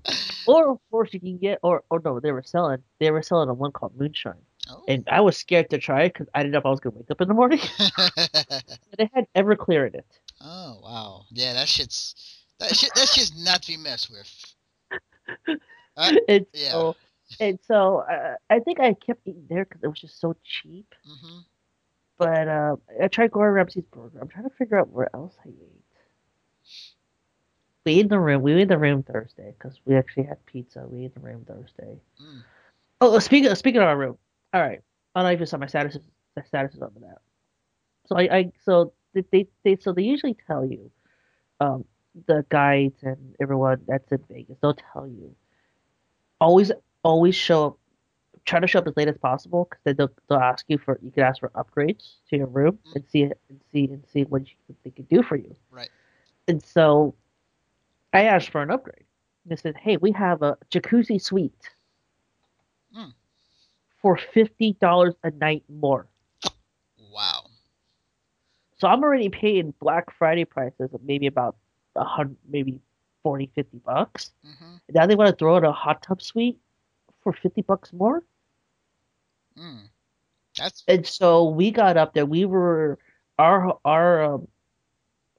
or of course you can get or or no they were selling they were selling a one called moonshine oh. and i was scared to try it because i didn't know if i was going to wake up in the morning and it had everclear in it oh wow. Yeah, that shit's that shit that shit's not to be messed with. Uh, and yeah. so and so uh, i think i kept eating there because it was just so cheap hmm but uh, i tried gordon ramsay's burger i'm trying to figure out where else i ate we ate in the room. We ate in the room Thursday because we actually had pizza. We ate in the room Thursday. Mm. Oh, speaking of, speaking of our room. All right, I don't know if you saw my statuses. The statuses on that. So I, I so they, they, they so they usually tell you, um, the guides and everyone that's in Vegas. They'll tell you, always always show up. Try to show up as late as possible because they'll, they'll ask you for you can ask for upgrades to your room Mm. and see it and see and see what, you, what they can do for you. Right. And so I asked for an upgrade. They said, "Hey, we have a jacuzzi suite Hmm. for fifty dollars a night more." Wow. So I'm already paying Black Friday prices of maybe about a hundred, maybe 40, 50 bucks. hmm And now they want to throw in a hot tub suite for fifty bucks more. Mm. That's And so we got up there. We were our our um,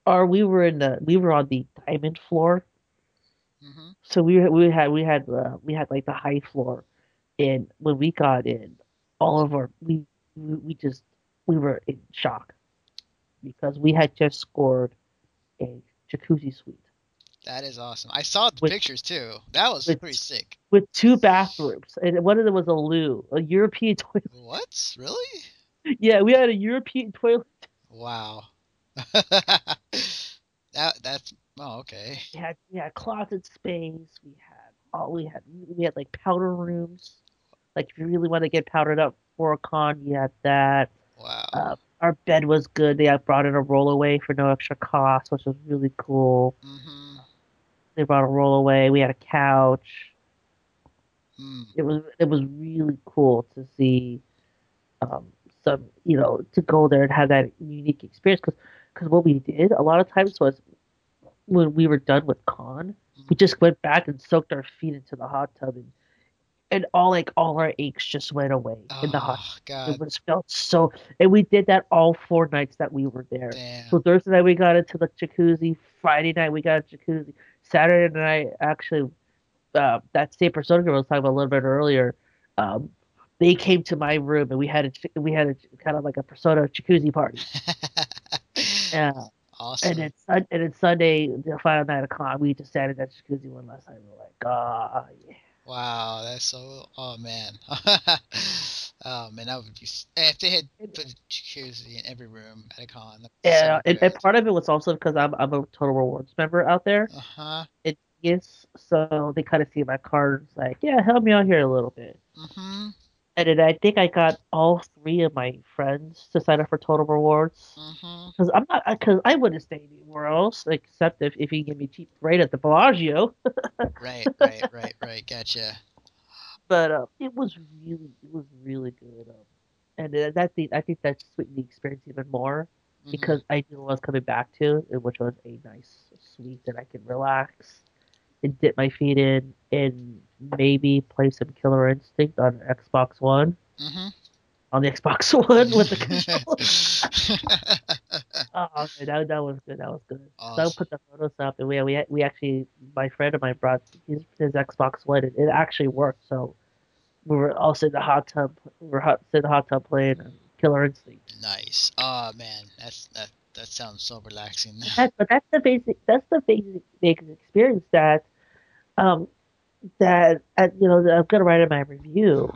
our we were in the we were on the diamond floor. hmm So we we had we had uh, we had like the high floor, and when we got in, all of our we we we just we were in shock because we had just scored a jacuzzi suite that is awesome. I saw the With- pictures too. That was with- pretty sick. with two bathrooms, and one of them was a loo, a European toilet. What? Really? Yeah, we had a European toilet. Wow. that that's oh okay. We had we had closet space. We had all we had we had like powder rooms. Like if you really want to get powdered up for a con, you had that. Wow. Uh, our bed was good. They had brought in a rollaway for no extra cost, which was really cool. hmm They brought a rollaway. We had a couch. Mm. It was it was really cool to see um, some you know to go there and have that unique experience because because what we did a lot of times was when we were done with con we just went back and soaked our feet into the hot tub and and all like all our aches just went away in the hot Oh, tub. It was felt so and we did that all four nights that we were there. damn. So Thursday night we got into the jacuzzi. Friday night we got a jacuzzi. Saturday night actually, uh, that same persona girl I was talking about a little bit earlier. Um, they came to my room and we had a we had a kind of like a persona jacuzzi party. Yeah, awesome. and then and then Sunday the final night of con we just sat in that jacuzzi one last night. We're like, ah, yeah. Wow, that's so. Oh man. oh man, that would be. eh, If they had put a jacuzzi in every room at a con. Yeah, and, and part of it was also because I'm I'm a Total Rewards member out there. Uh huh. Yes, so they kind of see my cards like, yeah, help me out here a little bit. Mhm. And then I think I got all three of my friends to sign up for Total Rewards because I'm not because I wouldn't stay anywhere else except if if you give me cheap rate at the Bellagio. Right. Right. Right. Right. Gotcha. But uh, it was really it was really good. Um, and that thing I think that sweetened the experience even more Mhm. because I knew what I was coming back to, which was a nice suite that I could relax and dip my feet in and maybe play some Killer Instinct on Xbox One. Mhm. on the Xbox One with the controller. oh, man, that, that was good. That was good. So I put the photos up, and we we we actually my friend of mine brought his, his Xbox One, and it actually worked. So we were all sitting in the hot tub. We were hot, sitting in the hot tub playing Killer Instinct. nice. Oh man, that's that. That sounds so relaxing. That, but that's the basic. That's the basic, basic experience that, um, that uh, you know that I'm gonna write in my review.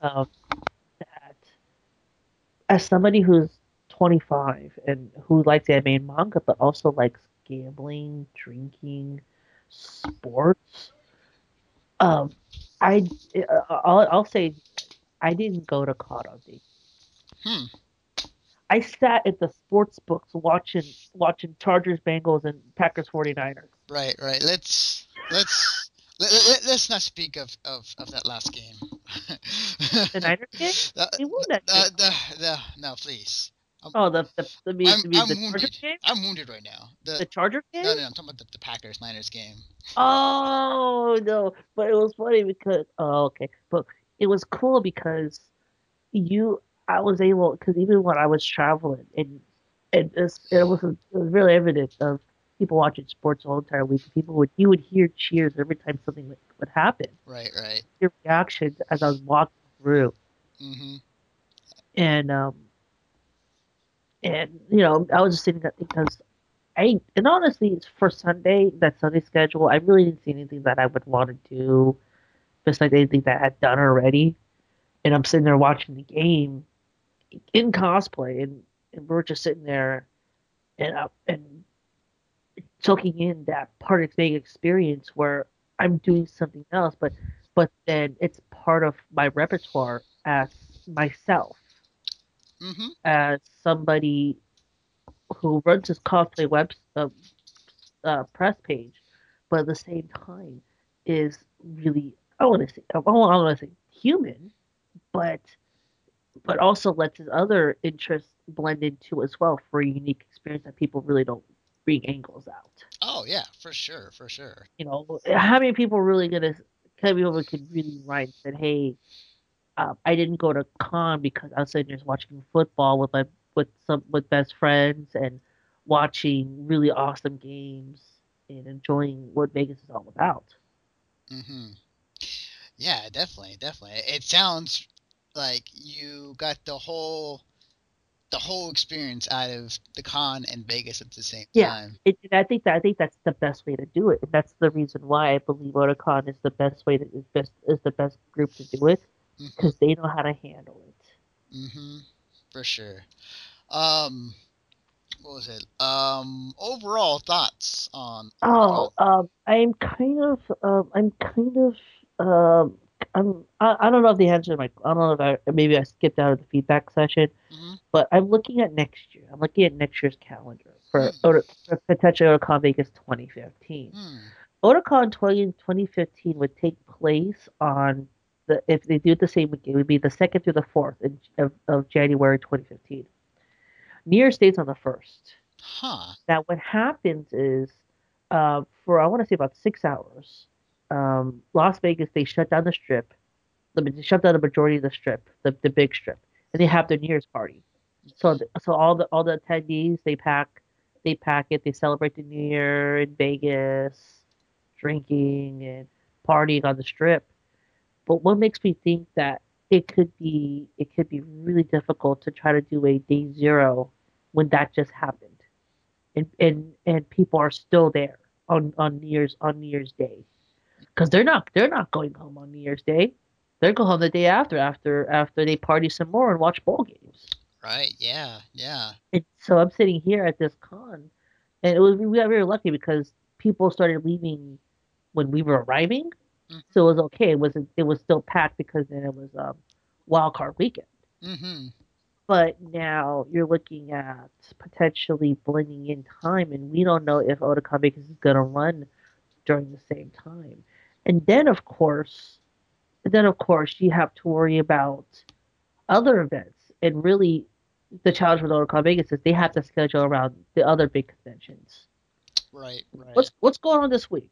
Um, that as somebody who's 25 and who likes anime and manga, but also likes gambling, drinking, sports, um, I uh, I'll, I'll say I didn't go to date. Hmm. I sat at the sports books watching watching Chargers, Bengals, and Packers 49ers. Right, right. Let's let's let, let, let's not speak of, of, of that last game. The Niners game? The, They won that the, game. the, the, no, please. Oh, the the the, the, I'm- the, I'm the wounded. Game? I'm wounded right now. The, The Chargers game? no, no, I'm talking about the, the Packers Niners game. Oh no! But it was funny because oh okay, but it was cool because you I was able because even when I was traveling and and it's, it was it was really evident of people watching sports the whole entire week. People would you would hear cheers every time something would, would happen. Right, right. Your reactions as I was walking through. Mm-hmm. and um and you know I was just sitting there because I and honestly it's for Sunday that Sunday schedule I really didn't see anything that I would want to do besides anything that I had done already and I'm sitting there watching the game in cosplay and, and we're just sitting there and uh, and soaking in that part of the experience where I'm doing something else but but then it's part of my repertoire as myself Mm-hmm. as somebody who runs his cosplay web uh, uh, press page, but at the same time is really I want to say I want to say human, but but also lets his other interests blend into as well for a unique experience that people really don't bring angles out. Oh yeah, for sure, for sure. You know, how many people are really gonna? How many people could really write and said, "Hey, um, I didn't go to con because I was sitting there watching football with my with some with best friends and watching really awesome games and enjoying what Vegas is all about." Mm-hmm. Yeah, definitely, definitely. It sounds like you got the whole the whole experience out of the con and Vegas at the same Yeah. time. And I think that I think that's the best way to do it, and that's the reason why I believe Otakon is the best way to is best is the best group to do it Mm-hmm. because they know how to handle it. Mm-hmm. For sure. Um, what was it? Um, overall thoughts on? Oh, um, I'm kind of, um, I'm kind of, um, I'm, I, I don't know if the answer to my, I don't know if I, maybe I skipped out of the feedback session, Mhm. but I'm looking at next year. I'm looking at next year's calendar for, Hmm. Ota- for potential Otakon Vegas 2015. Hmm. Otakon 20, 2015 would take place on the, if they do it the same week, it would be the second through the fourth in, of, of January 2015. New Year's Days on the first. Huh. Now, what happens is, uh, for I want to say about six hours, um, Las Vegas they shut down the strip. They shut down the majority of the strip, the, the big strip, and they have their New Year's party. So, the, so all the all the attendees they pack, they pack it. They celebrate the New Year in Vegas, drinking and partying on the strip. But what makes me think that it could be it could be really difficult to try to do a day zero when that just happened and and and people are still there on on New Year's on New Year's Day, because they're not they're not going home on New Year's Day. They're going home the day after after after they party some more and watch ball games. Right. Yeah. Yeah. And so I'm sitting here at this con, and it was we got very lucky because people started leaving when we were arriving, Mhm. so it was okay. It was it was still packed because then it was um, wild card weekend. Mm-hmm. But now you're looking at potentially blending in time, and we don't know if Otakon is going to run during the same time. And then, of course, then of course you have to worry about other events. And really, the challenge with Otakon Vegas is they have to schedule around the other big conventions. Right. Right. What's what's going on this week?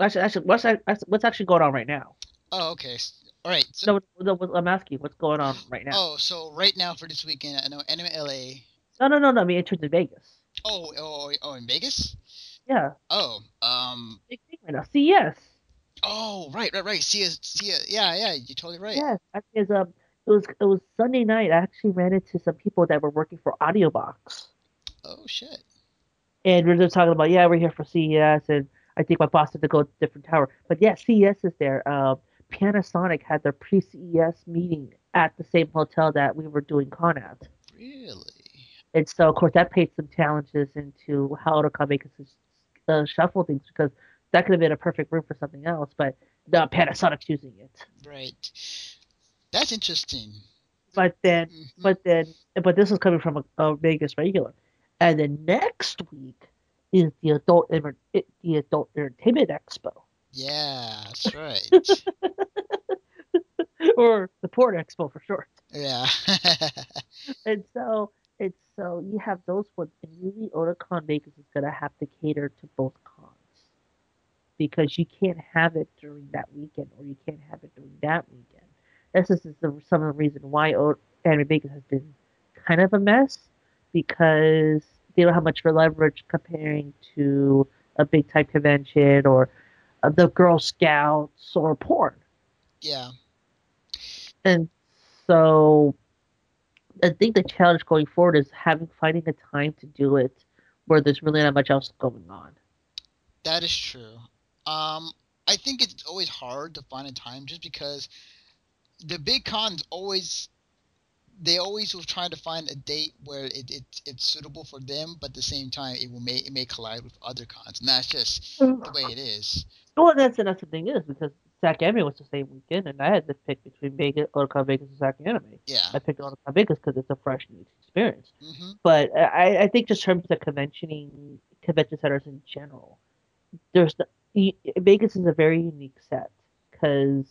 Actually, actually, what's what's actually going on right now? Oh, okay. All right. So, No, no, I'm asking what's going on right now. oh, so right now for this weekend, I know Anime LA. No, no, no, no. I mean, in terms of Vegas. Oh, oh, oh, in Vegas. Yeah, Oh, um, big thing right now. CES. Oh, right, right, right. See, see, yeah, yeah. You're totally right. Yes, um, it was it was Sunday night. I actually ran into some people that were working for AudioBox, Oh shit. and we are just talking about yeah, we're here for CES, and I think my boss had to go to a different tower. But yeah, CES is there. Uh, Panasonic had their pre-CES meeting at the same hotel that we were doing con at. Really? And so, of course, that paid some challenges into how to come make us uh, shuffle things because that could have been a perfect room for something else, but no, Panasonic's using it. Right. That's interesting. But then, Mhm. but then, but this is coming from a, a Vegas regular, and then next week is the adult the adult entertainment expo yeah, that's right. or the port expo for short. yeah. And so it's so you have those ones, and really Otakon Vegas is gonna have to cater to both because you can't have it during that weekend or you can't have it during that weekend. This is the, some of the reason why o- Anime Vegas has been kind of a mess because they don't have much for leverage comparing to a big type convention or uh, the Girl Scouts or porn. yeah. And so I think the challenge going forward is having finding a time to do it where there's really not much else going on. That is true. Um, I think it's always hard to find a time just because the big cons always they always will try to find a date where it, it it's suitable for them, but at the same time it will may it may collide with other cons, and that's just the way it is. Well, that's that's the thing is because Anime was the same weekend, and I had to pick between Vegas, Otakon Vegas, and Anime. Yeah. I picked Otakon Vegas because it's a fresh new experience. hmm But I, I think just in terms of conventioning convention centers in general, there's the, Vegas is a very unique set because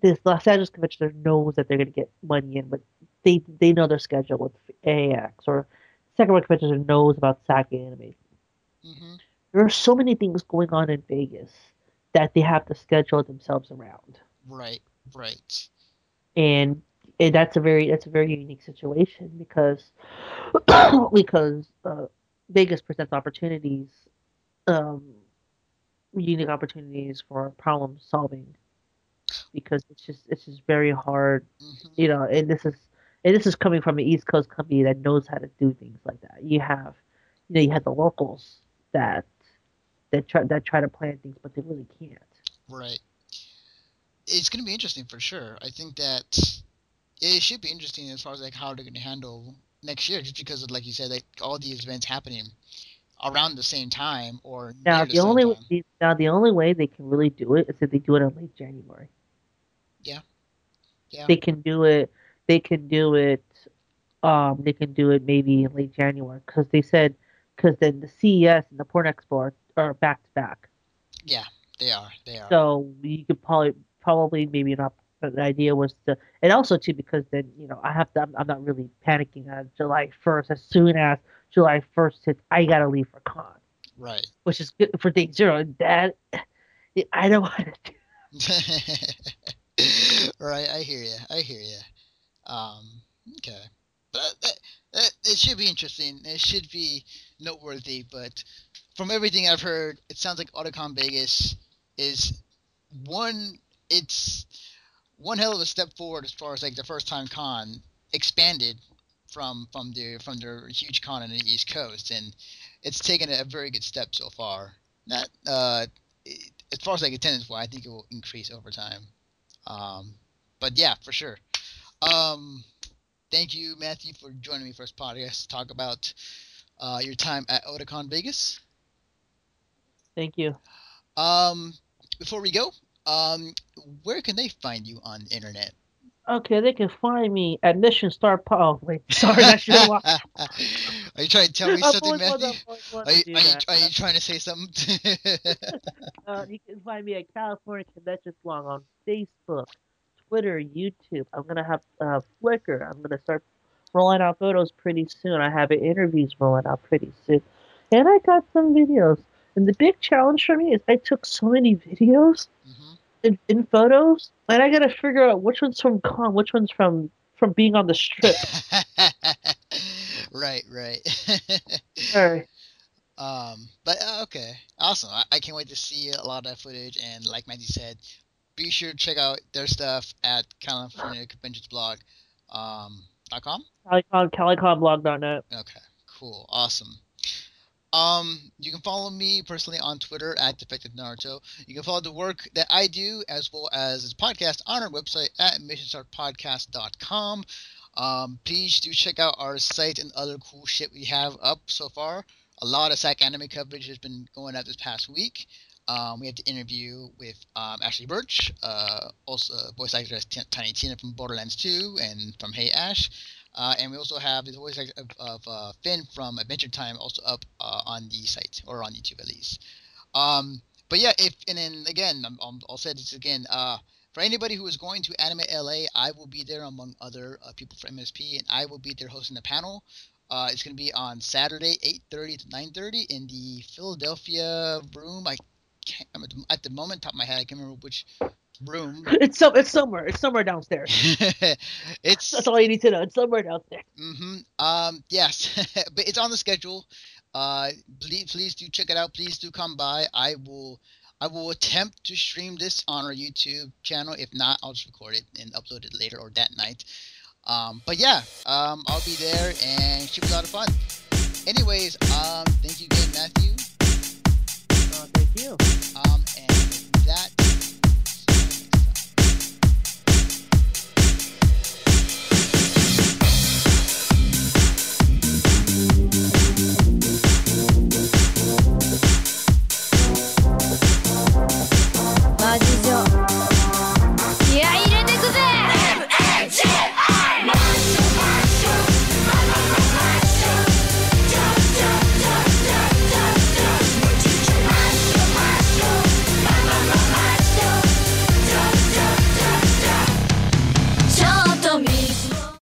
this Los Angeles convention knows that they're going to get money in, but they they know their schedule with AX or Sacramento Convention Center knows about SacAnime. hmm There are so many things going on in Vegas that they have to schedule themselves around, Right. Right. and, and that's a very that's a very unique situation because because uh, Vegas presents opportunities, um, unique opportunities for problem solving because it's just it's just very hard hmm you know, and this is and this is coming from an East Coast company that knows how to do things like that. You have, you know, you have the locals that that try that try to plan things, but they really can't. Right. It's going to be interesting for sure. I think that it should be interesting as far as like how they're going to handle next year, just because of like you said, like all these events happening around the same time or Now the, the only the, now the only way they can really do it is if they do it in late January. Yeah. Yeah. They can do it. They can do it. Um, they can do it maybe in late January because they said because then the CES and the Porn Expo are, are back to back. Yeah, they are. They are. So you could probably probably maybe an, an idea was to, and also too because then you know I have to. I'm, I'm not really panicking on July 1st. As soon as July 1st hits, I gotta leave for con, right. which is good for day zero. That I don't want to. do right. I hear you. I hear you. Um. Okay. But that, that, it should be interesting. It should be noteworthy. But from everything I've heard, it sounds like Otakon Vegas is one. It's one hell of a step forward as far as like the first time con expanded from from their from their huge con on the East Coast, and it's taken a very good step so far. Not uh, it, as far as like attendance wise, I think it will increase over time. Um, but yeah, for sure. Um, thank you, Matthew, for joining me for this podcast to talk about uh, your time at Otakon Vegas. Thank you. Um, before we go, um, where can they find you on the internet? Okay, they can find me at Mission Star. Oh wait, sorry, that should have. Are you trying to tell me something, Matthew? I've always wanted Are you, are, you, are you trying to say something? Uh, you can find me at California Convention Blog on Facebook, Twitter, YouTube. I'm gonna have uh, Flickr. I'm gonna start rolling out photos pretty soon. I have interviews rolling out pretty soon, and I got some videos. And the big challenge for me is I took so many videos hmm in, in photos, and I gotta figure out which one's from con, which one's from from being on the strip. right, right. Sorry. Um, but uh, okay, awesome. I, I can't wait to see a lot of that footage. And like Matthew said, be sure to check out their stuff at California Conventions Blog. Um, dot com. CaliCon, CaliConblog.net. Okay, cool, awesome. Um, you can follow me personally on Twitter at Defective Naruto. You can follow the work that I do as well as this podcast on our website at missionstartpodcast.com. Um, please do check out our site and other cool shit we have up so far. A lot of SacAnime coverage has been going out this past week. Um, we have the interview with um, Ashly Burch, uh, also voice actress T- Tiny Tina from Borderlands 2 and from Hey Ash. Uh, and we also have the voice of, of uh, Finn from Adventure Time also up uh, on the site or on YouTube at least. Um, but yeah, if and then again, I'm, I'm, I'll say this again. Uh, for anybody who is going to Anime LA, I will be there among other uh, people from MSP, and I will be there hosting the panel. Uh, it's going to be on Saturday, 8:30 to 9:30 in the Philadelphia room. I can't I'm at the, at the moment, top of my head, I can't remember which room. It's so it's somewhere. It's somewhere downstairs. it's That's all you need to know. It's somewhere downstairs. Mm-hmm. Um. Yes, but it's on the schedule. Uh, please, please do check it out. Please do come by. I will, I will attempt to stream this on our YouTube channel. If not, I'll just record it and upload it later or that night. Um. But yeah, um, I'll be there and it should be a lot of fun. Anyways, um, thank you again, Matthew. Uh, thank you. Um, and that.